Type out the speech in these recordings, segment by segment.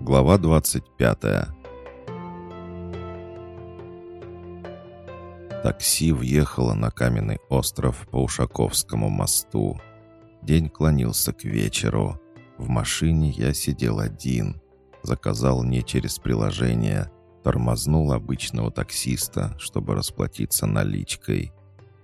Глава 25 Такси въехало на каменный остров по Ушаковскому мосту. День клонился к вечеру. В машине я сидел один. Заказал не через приложение. Тормознул обычного таксиста, чтобы расплатиться наличкой.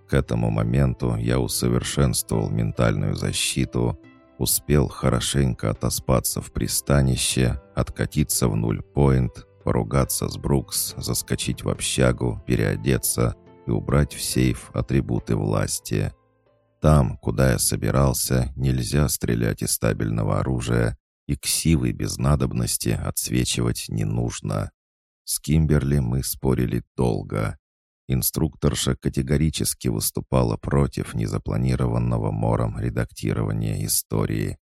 К этому моменту я усовершенствовал ментальную защиту – Успел хорошенько отоспаться в пристанище, откатиться в нуль-поинт, поругаться с Брукс, заскочить в общагу, переодеться и убрать в сейф атрибуты власти. Там, куда я собирался, нельзя стрелять из стабильного оружия, и ксивы без надобности отсвечивать не нужно. С Кимберли мы спорили долго. Инструкторша категорически выступала против незапланированного мором редактирования истории.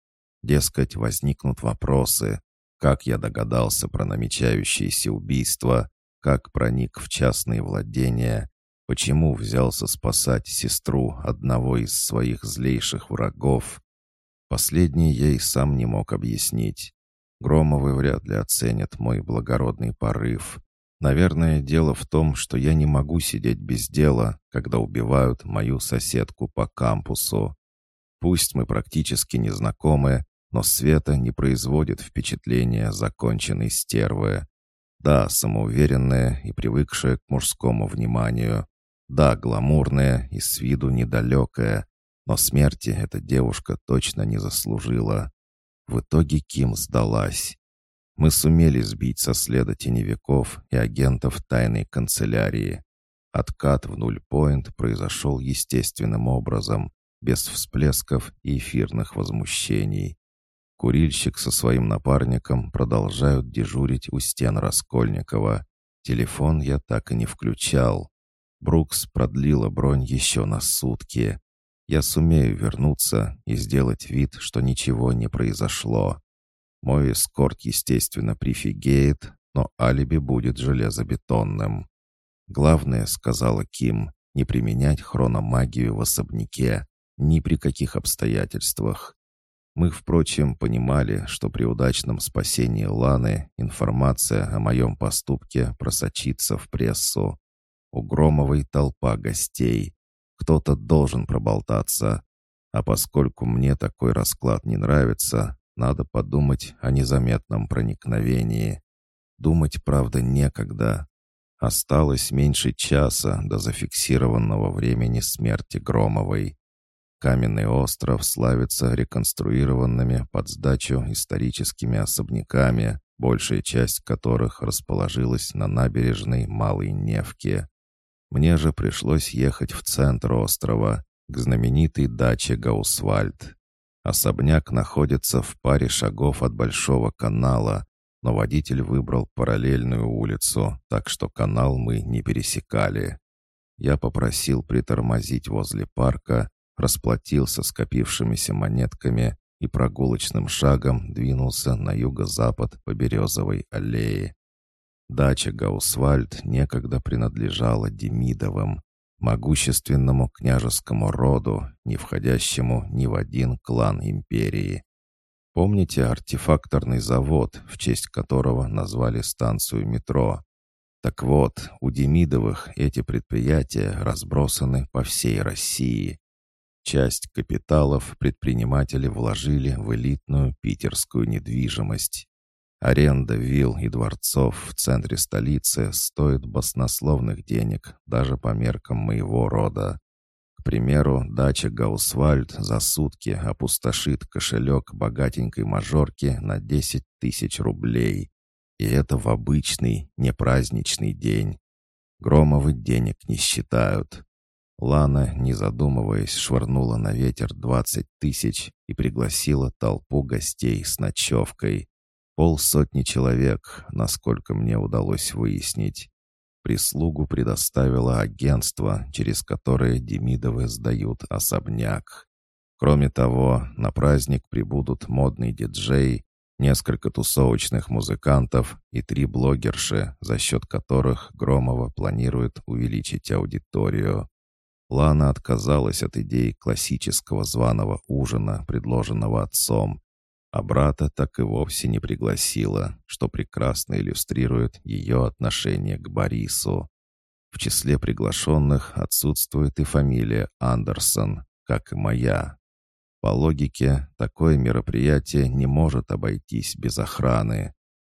Дескать, возникнут вопросы, как я догадался про намечающееся убийство, как проник в частные владения, почему взялся спасать сестру одного из своих злейших врагов. Последнее и сам не мог объяснить. Громовы вряд ли оценят мой благородный порыв. Наверное, дело в том, что я не могу сидеть без дела, когда убивают мою соседку по кампусу. Пусть мы практически не знакомы, но Света не производит впечатления законченной стервы. Да, самоуверенная и привыкшая к мужскому вниманию. Да, гламурная и с виду недалекая, но смерти эта девушка точно не заслужила. В итоге Ким сдалась. Мы сумели сбить со следа теневиков и агентов тайной канцелярии. Откат в нуль-поинт произошел естественным образом, без всплесков и эфирных возмущений. Курильщик со своим напарником продолжают дежурить у стен Раскольникова. Телефон я так и не включал. Брукс продлила бронь еще на сутки. Я сумею вернуться и сделать вид, что ничего не произошло. Мой эскорт, естественно, прифигеет, но алиби будет железобетонным. Главное, сказала Ким, не применять хрономагию в особняке, ни при каких обстоятельствах. Мы, впрочем, понимали, что при удачном спасении Ланы информация о моем поступке просочится в прессу. У Громовой толпа гостей. Кто-то должен проболтаться. А поскольку мне такой расклад не нравится, надо подумать о незаметном проникновении. Думать, правда, некогда. Осталось меньше часа до зафиксированного времени смерти Громовой. Каменный остров славится реконструированными под сдачу историческими особняками, большая часть которых расположилась на набережной Малой Невки. Мне же пришлось ехать в центр острова, к знаменитой даче Гаусвальд. Особняк находится в паре шагов от Большого канала, но водитель выбрал параллельную улицу, так что канал мы не пересекали. Я попросил притормозить возле парка, расплатился скопившимися монетками и прогулочным шагом двинулся на юго-запад по Березовой аллее. Дача Гаусвальд некогда принадлежала Демидовым, могущественному княжескому роду, не входящему ни в один клан империи. Помните артефакторный завод, в честь которого назвали станцию метро? Так вот, у Демидовых эти предприятия разбросаны по всей России. Часть капиталов предприниматели вложили в элитную питерскую недвижимость. Аренда вилл и дворцов в центре столицы стоит баснословных денег даже по меркам моего рода. К примеру, дача Гаусвальд за сутки опустошит кошелек богатенькой мажорки на 10 тысяч рублей. И это в обычный, не праздничный день. Громовы денег не считают. Лана, не задумываясь, швырнула на ветер 20 тысяч и пригласила толпу гостей с ночевкой. Полсотни человек, насколько мне удалось выяснить. Прислугу предоставило агентство, через которое Демидовы сдают особняк. Кроме того, на праздник прибудут модный диджей, несколько тусовочных музыкантов и три блогерши, за счет которых Громова планирует увеличить аудиторию. Лана отказалась от идеи классического званого ужина, предложенного отцом, а брата так и вовсе не пригласила, что прекрасно иллюстрирует ее отношение к Борису. В числе приглашенных отсутствует и фамилия Андерсон, как и моя. По логике, такое мероприятие не может обойтись без охраны.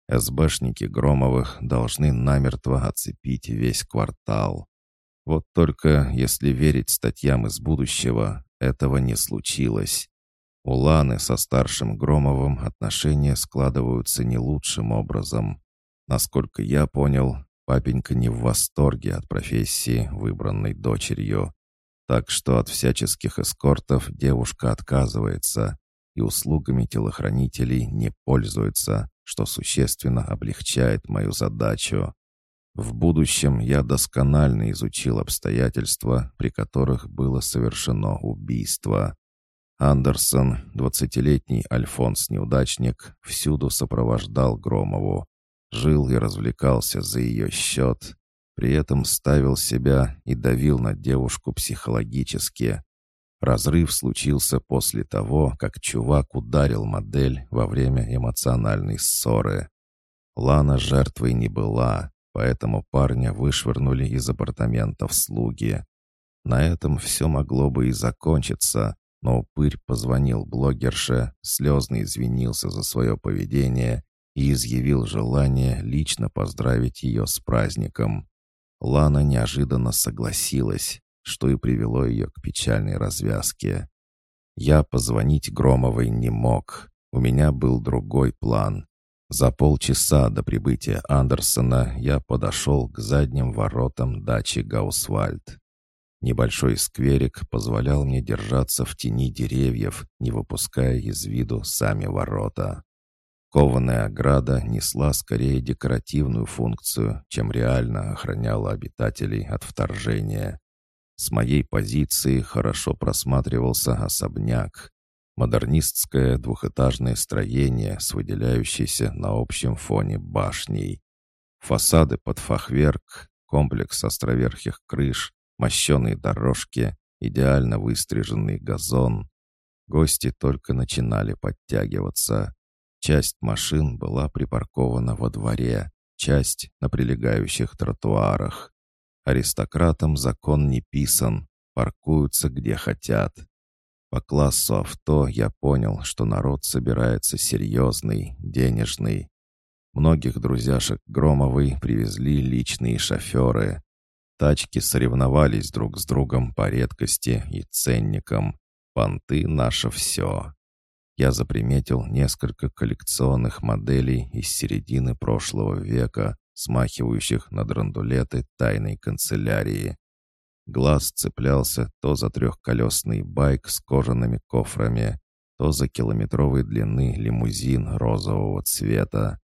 СБшники Громовых должны намертво оцепить весь квартал. Вот только, если верить статьям из будущего, этого не случилось. У Ланы со старшим Громовым отношения складываются не лучшим образом. Насколько я понял, папенька не в восторге от профессии, выбранной дочерью. Так что от всяческих эскортов девушка отказывается и услугами телохранителей не пользуется, что существенно облегчает мою задачу. В будущем я досконально изучил обстоятельства, при которых было совершено убийство. Андерсон, двадцатилетний Альфонс-неудачник, всюду сопровождал Громову. Жил и развлекался за ее счет, при этом ставил себя и давил на девушку психологически. Разрыв случился после того, как чувак ударил модель во время эмоциональной ссоры. Лана жертвой не была, поэтому парня вышвырнули из апартаментов слуги. На этом все могло бы и закончиться, но упырь позвонил блогерше, слезно извинился за свое поведение и изъявил желание лично поздравить ее с праздником. Лана неожиданно согласилась, что и привело ее к печальной развязке. Я позвонить Громовой не мог. У меня был другой план. За полчаса до прибытия Андерсона я подошел к задним воротам дачи Гаусвальд. Небольшой скверик позволял мне держаться в тени деревьев, не выпуская из виду сами ворота. Кованая ограда несла скорее декоративную функцию, чем реально охраняла обитателей от вторжения. С моей позиции хорошо просматривался особняк. Модернистское двухэтажное строение с выделяющейся на общем фоне башней. Фасады под фахверк, комплекс островерхих крыш, мощеные дорожки, идеально выстриженный газон. Гости только начинали подтягиваться. Часть машин была припаркована во дворе, часть на прилегающих тротуарах. Аристократам закон не писан, паркуются где хотят. По классу авто я понял, что народ собирается серьезный, денежный. Многих друзьяшек Громовой привезли личные шоферы. Тачки соревновались друг с другом по редкости и ценникам. Понты — наше все я заприметил несколько коллекционных моделей из середины прошлого века, смахивающих на драндулеты тайной канцелярии. Глаз цеплялся то за трехколесный байк с кожаными кофрами, то за километровой длины лимузин розового цвета.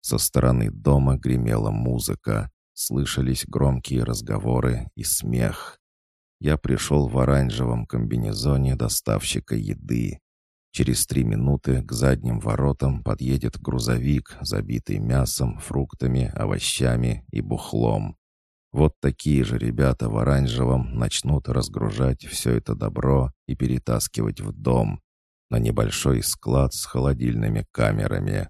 Со стороны дома гремела музыка, слышались громкие разговоры и смех. Я пришел в оранжевом комбинезоне доставщика еды. Через три минуты к задним воротам подъедет грузовик, забитый мясом, фруктами, овощами и бухлом. Вот такие же ребята в оранжевом начнут разгружать все это добро и перетаскивать в дом, на небольшой склад с холодильными камерами.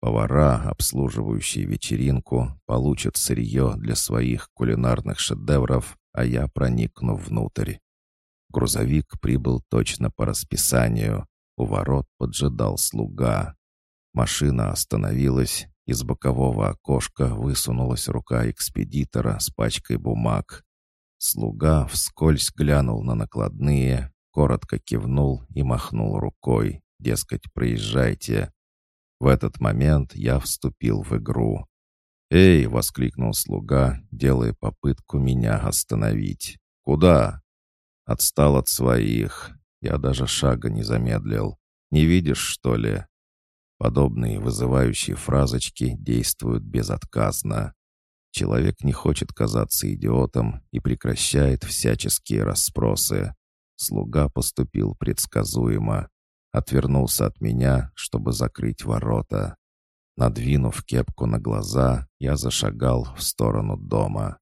Повара, обслуживающие вечеринку, получат сырье для своих кулинарных шедевров, а я проникну внутрь. Грузовик прибыл точно по расписанию. У ворот поджидал слуга. Машина остановилась, из бокового окошка высунулась рука экспедитора с пачкой бумаг. Слуга вскользь глянул на накладные, коротко кивнул и махнул рукой, дескать, проезжайте. В этот момент я вступил в игру. «Эй!» — воскликнул слуга, делая попытку меня остановить. «Куда?» «Отстал от своих. Я даже шага не замедлил. Не видишь, что ли? Подобные вызывающие фразочки действуют безотказно. Человек не хочет казаться идиотом и прекращает всяческие расспросы. Слуга поступил предсказуемо. Отвернулся от меня, чтобы закрыть ворота. Надвинув кепку на глаза, я зашагал в сторону дома.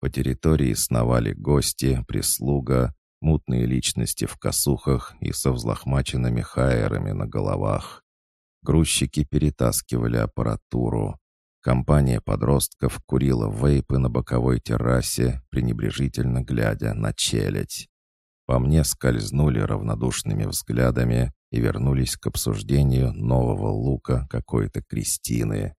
По территории сновали гости, прислуга, мутные личности в косухах и со взлохмаченными хайерами на головах. Грузчики перетаскивали аппаратуру. Компания подростков курила вейпы на боковой террасе, пренебрежительно глядя на челядь. По мне скользнули равнодушными взглядами и вернулись к обсуждению нового лука какой-то Кристины.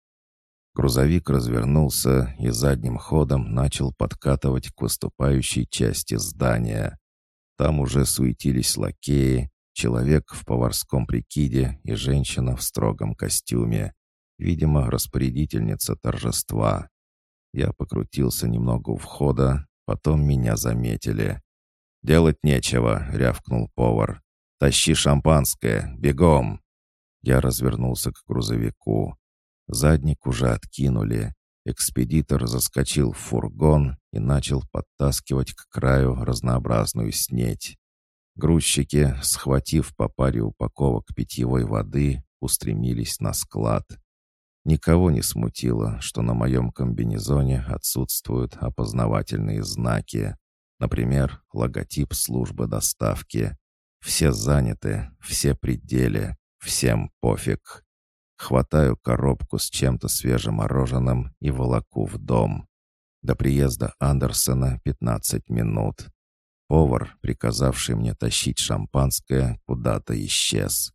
Грузовик развернулся и задним ходом начал подкатывать к выступающей части здания. Там уже суетились лакеи, человек в поварском прикиде и женщина в строгом костюме. Видимо, распорядительница торжества. Я покрутился немного у входа, потом меня заметили. «Делать нечего», — рявкнул повар. «Тащи шампанское, бегом!» Я развернулся к грузовику. Задник уже откинули. Экспедитор заскочил в фургон и начал подтаскивать к краю разнообразную снеть. Грузчики, схватив по паре упаковок питьевой воды, устремились на склад. Никого не смутило, что на моем комбинезоне отсутствуют опознавательные знаки. Например, логотип службы доставки. Все заняты, все пределе, всем пофиг. Хватаю коробку с чем-то свежемороженым и волоку в дом. До приезда Андерсона 15 минут. Повар, приказавший мне тащить шампанское, куда-то исчез.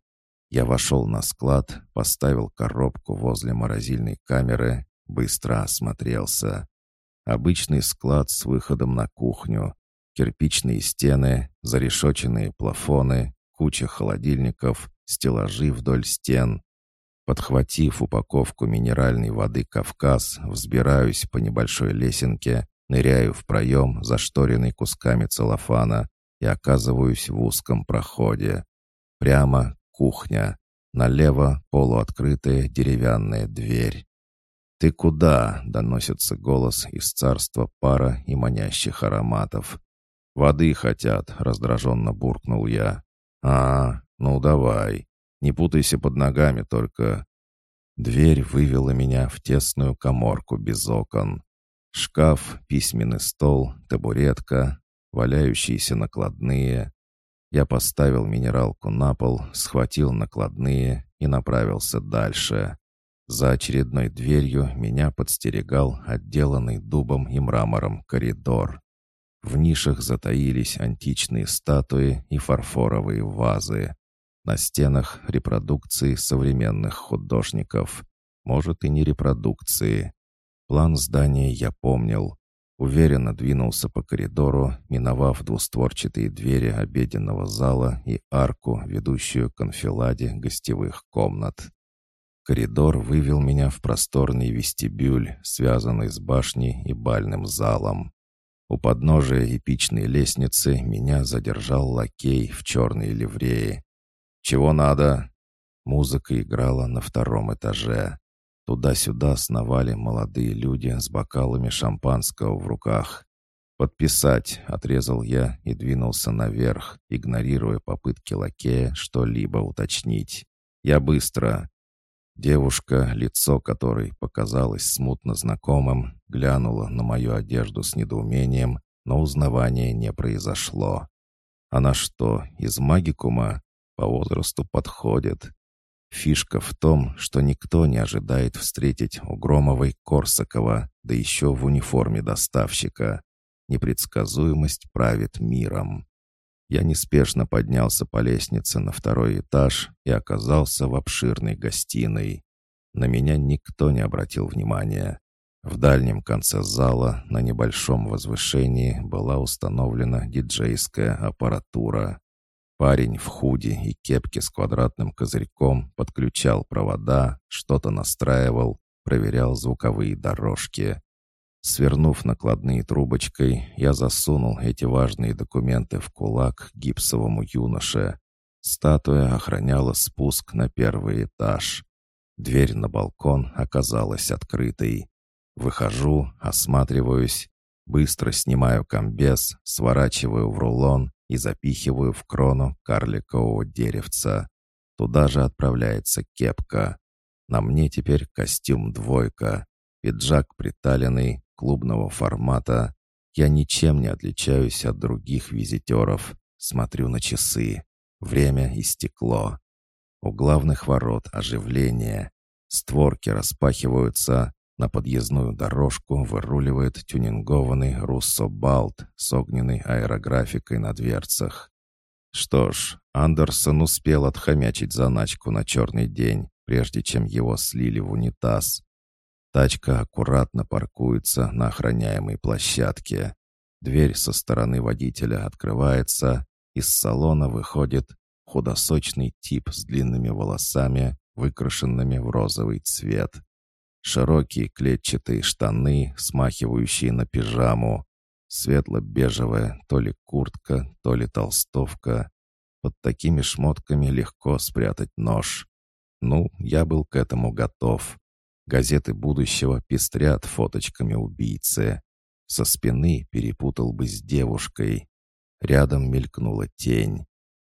Я вошел на склад, поставил коробку возле морозильной камеры, быстро осмотрелся. Обычный склад с выходом на кухню. Кирпичные стены, зарешоченные плафоны, куча холодильников, стеллажи вдоль стен. Подхватив упаковку минеральной воды «Кавказ», взбираюсь по небольшой лесенке, ныряю в проем, зашторенный кусками целлофана, и оказываюсь в узком проходе. Прямо кухня. Налево полуоткрытая деревянная дверь. «Ты куда?» — доносится голос из царства пара и манящих ароматов. «Воды хотят», — раздраженно буркнул я. «А, ну давай. Не путайся под ногами только». Дверь вывела меня в тесную коморку без окон. Шкаф, письменный стол, табуретка, валяющиеся накладные. Я поставил минералку на пол, схватил накладные и направился дальше. За очередной дверью меня подстерегал отделанный дубом и мрамором коридор. В нишах затаились античные статуи и фарфоровые вазы. На стенах репродукции современных художников. Может, и не репродукции. План здания я помнил. Уверенно двинулся по коридору, миновав двустворчатые двери обеденного зала и арку, ведущую к анфиладе гостевых комнат. Коридор вывел меня в просторный вестибюль, связанный с башней и бальным залом. У подножия эпичной лестницы меня задержал лакей в черной ливрее. «Чего надо?» Музыка играла на втором этаже. Туда-сюда сновали молодые люди с бокалами шампанского в руках. «Подписать!» — отрезал я и двинулся наверх, игнорируя попытки лакея что-либо уточнить. «Я быстро!» Девушка, лицо которой показалось смутно знакомым, глянула на мою одежду с недоумением, но узнавания не произошло. Она что, из магикума? По возрасту подходит. Фишка в том, что никто не ожидает встретить у Громовой Корсакова, да еще в униформе доставщика. Непредсказуемость правит миром. Я неспешно поднялся по лестнице на второй этаж и оказался в обширной гостиной. На меня никто не обратил внимания. В дальнем конце зала на небольшом возвышении была установлена диджейская аппаратура. Парень в худи и кепке с квадратным козырьком подключал провода, что-то настраивал, проверял звуковые дорожки. Свернув накладные трубочкой, я засунул эти важные документы в кулак гипсовому юноше. Статуя охраняла спуск на первый этаж. Дверь на балкон оказалась открытой. Выхожу, осматриваюсь, быстро снимаю комбез, сворачиваю в рулон и запихиваю в крону карликового деревца. Туда же отправляется кепка. На мне теперь костюм двойка, пиджак приталенный, клубного формата. Я ничем не отличаюсь от других визитеров. Смотрю на часы. Время истекло. У главных ворот оживление. Створки распахиваются, на подъездную дорожку выруливает тюнингованный Руссо Балт с огненной аэрографикой на дверцах. Что ж, Андерсон успел отхомячить заначку на черный день, прежде чем его слили в унитаз. Тачка аккуратно паркуется на охраняемой площадке. Дверь со стороны водителя открывается, из салона выходит худосочный тип с длинными волосами, выкрашенными в розовый цвет. Широкие клетчатые штаны, смахивающие на пижаму. Светло-бежевая то ли куртка, то ли толстовка. Под такими шмотками легко спрятать нож. Ну, я был к этому готов. Газеты будущего пестрят фоточками убийцы. Со спины перепутал бы с девушкой. Рядом мелькнула тень.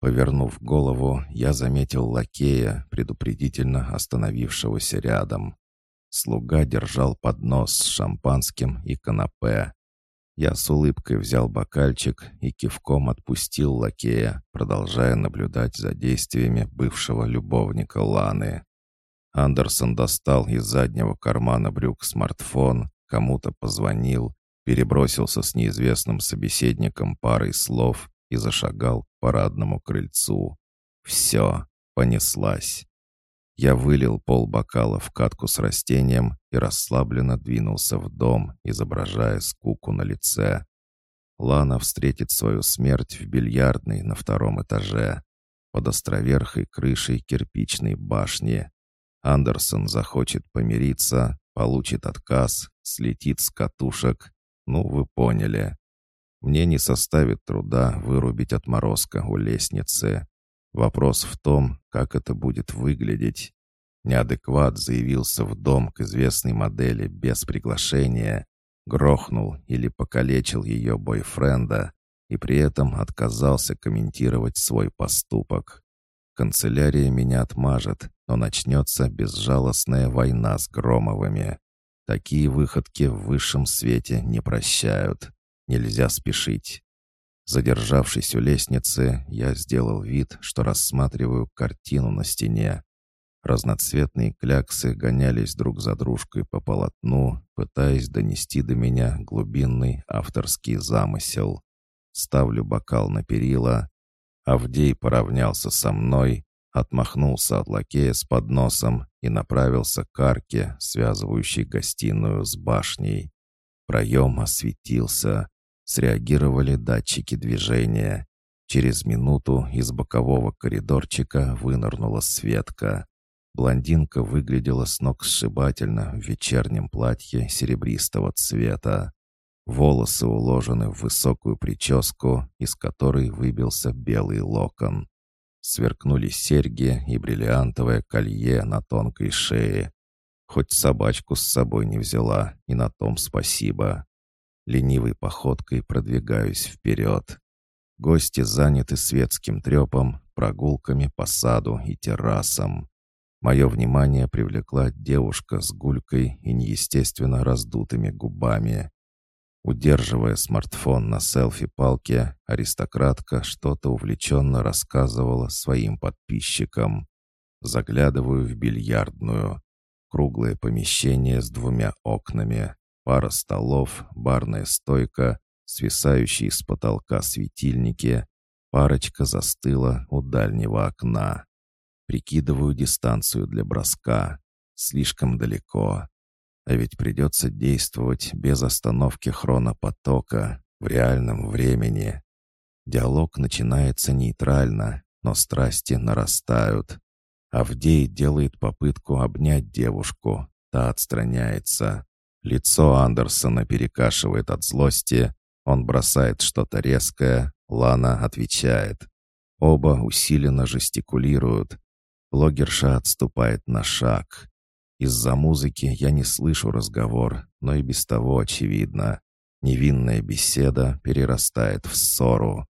Повернув голову, я заметил лакея, предупредительно остановившегося рядом. Слуга держал поднос с шампанским и канапе. Я с улыбкой взял бокальчик и кивком отпустил лакея, продолжая наблюдать за действиями бывшего любовника Ланы. Андерсон достал из заднего кармана брюк смартфон, кому-то позвонил, перебросился с неизвестным собеседником парой слов и зашагал к парадному крыльцу. Все, понеслась. Я вылил пол бокала в катку с растением и расслабленно двинулся в дом, изображая скуку на лице. Лана встретит свою смерть в бильярдной на втором этаже, под островерхой крышей кирпичной башни. Андерсон захочет помириться, получит отказ, слетит с катушек. Ну, вы поняли. Мне не составит труда вырубить отморозка у лестницы. Вопрос в том, как это будет выглядеть. Неадекват заявился в дом к известной модели без приглашения, грохнул или покалечил ее бойфренда и при этом отказался комментировать свой поступок. Канцелярия меня отмажет, но начнется безжалостная война с Громовыми. Такие выходки в высшем свете не прощают. Нельзя спешить. Задержавшись у лестницы, я сделал вид, что рассматриваю картину на стене. Разноцветные кляксы гонялись друг за дружкой по полотну, пытаясь донести до меня глубинный авторский замысел. Ставлю бокал на перила. Авдей поравнялся со мной, отмахнулся от лакея с подносом и направился к арке, связывающей гостиную с башней. Проем осветился. Среагировали датчики движения. Через минуту из бокового коридорчика вынырнула Светка. Блондинка выглядела с ног сшибательно в вечернем платье серебристого цвета. Волосы уложены в высокую прическу, из которой выбился белый локон. Сверкнули серьги и бриллиантовое колье на тонкой шее. Хоть собачку с собой не взяла, и на том спасибо. Ленивой походкой продвигаюсь вперед. Гости заняты светским трепом, прогулками по саду и террасам. Мое внимание привлекла девушка с гулькой и неестественно раздутыми губами. Удерживая смартфон на селфи-палке, аристократка что-то увлеченно рассказывала своим подписчикам. Заглядываю в бильярдную. Круглое помещение с двумя окнами. Пара столов, барная стойка, свисающие с потолка светильники. Парочка застыла у дальнего окна. Прикидываю дистанцию для броска. Слишком далеко. А ведь придется действовать без остановки хронопотока в реальном времени. Диалог начинается нейтрально, но страсти нарастают. Авдей делает попытку обнять девушку. Та отстраняется. Лицо Андерсона перекашивает от злости. Он бросает что-то резкое. Лана отвечает. Оба усиленно жестикулируют. Блогерша отступает на шаг. Из-за музыки я не слышу разговор, но и без того очевидно. Невинная беседа перерастает в ссору.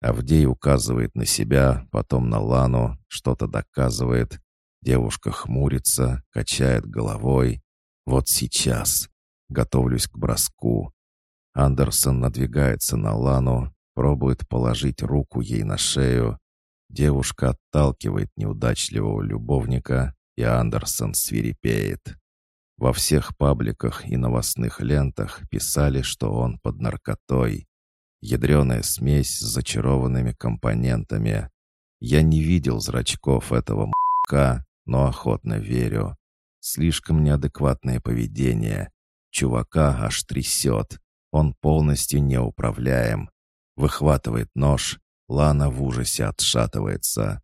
Авдей указывает на себя, потом на Лану, что-то доказывает. Девушка хмурится, качает головой. Вот сейчас. Готовлюсь к броску. Андерсон надвигается на Лану, пробует положить руку ей на шею. Девушка отталкивает неудачливого любовника, и Андерсон свирепеет. Во всех пабликах и новостных лентах писали, что он под наркотой. Ядреная смесь с зачарованными компонентами. Я не видел зрачков этого м***ка, но охотно верю. Слишком неадекватное поведение. Чувака аж трясет. Он полностью неуправляем. Выхватывает нож. Лана в ужасе отшатывается.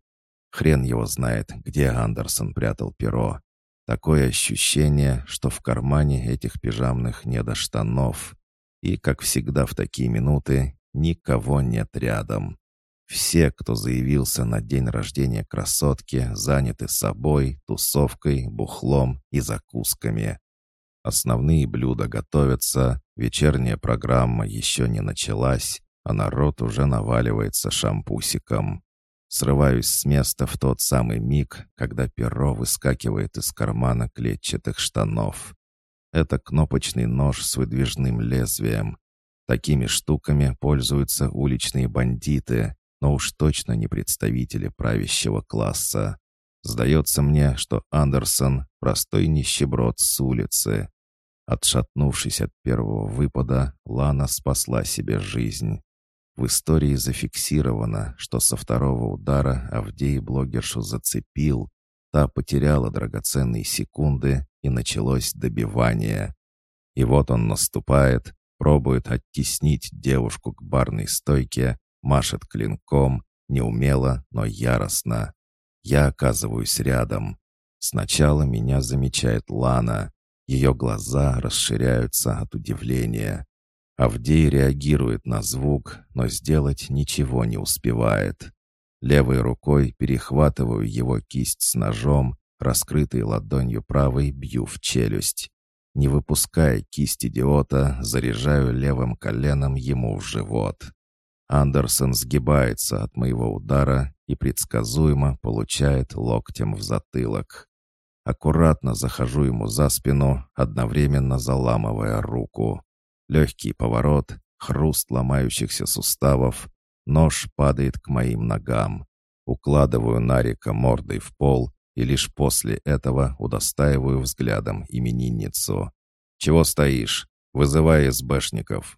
Хрен его знает, где Андерсон прятал перо. Такое ощущение, что в кармане этих пижамных не до штанов. И, как всегда в такие минуты, никого нет рядом. Все, кто заявился на день рождения красотки, заняты собой, тусовкой, бухлом и закусками. Основные блюда готовятся, вечерняя программа еще не началась, а народ уже наваливается шампусиком. Срываюсь с места в тот самый миг, когда перо выскакивает из кармана клетчатых штанов. Это кнопочный нож с выдвижным лезвием. Такими штуками пользуются уличные бандиты, но уж точно не представители правящего класса. Сдается мне, что Андерсон — простой нищеброд с улицы. Отшатнувшись от первого выпада, Лана спасла себе жизнь. В истории зафиксировано, что со второго удара Авдей блогершу зацепил, та потеряла драгоценные секунды и началось добивание. И вот он наступает, пробует оттеснить девушку к барной стойке, машет клинком, неумело, но яростно. Я оказываюсь рядом. Сначала меня замечает Лана. Ее глаза расширяются от удивления. Авдей реагирует на звук, но сделать ничего не успевает. Левой рукой перехватываю его кисть с ножом, раскрытой ладонью правой бью в челюсть. Не выпуская кисть идиота, заряжаю левым коленом ему в живот. Андерсон сгибается от моего удара и предсказуемо получает локтем в затылок. Аккуратно захожу ему за спину, одновременно заламывая руку. Легкий поворот, хруст ломающихся суставов. Нож падает к моим ногам. Укладываю Нарика мордой в пол и лишь после этого удостаиваю взглядом именинницу. «Чего стоишь? Вызывай СБшников!»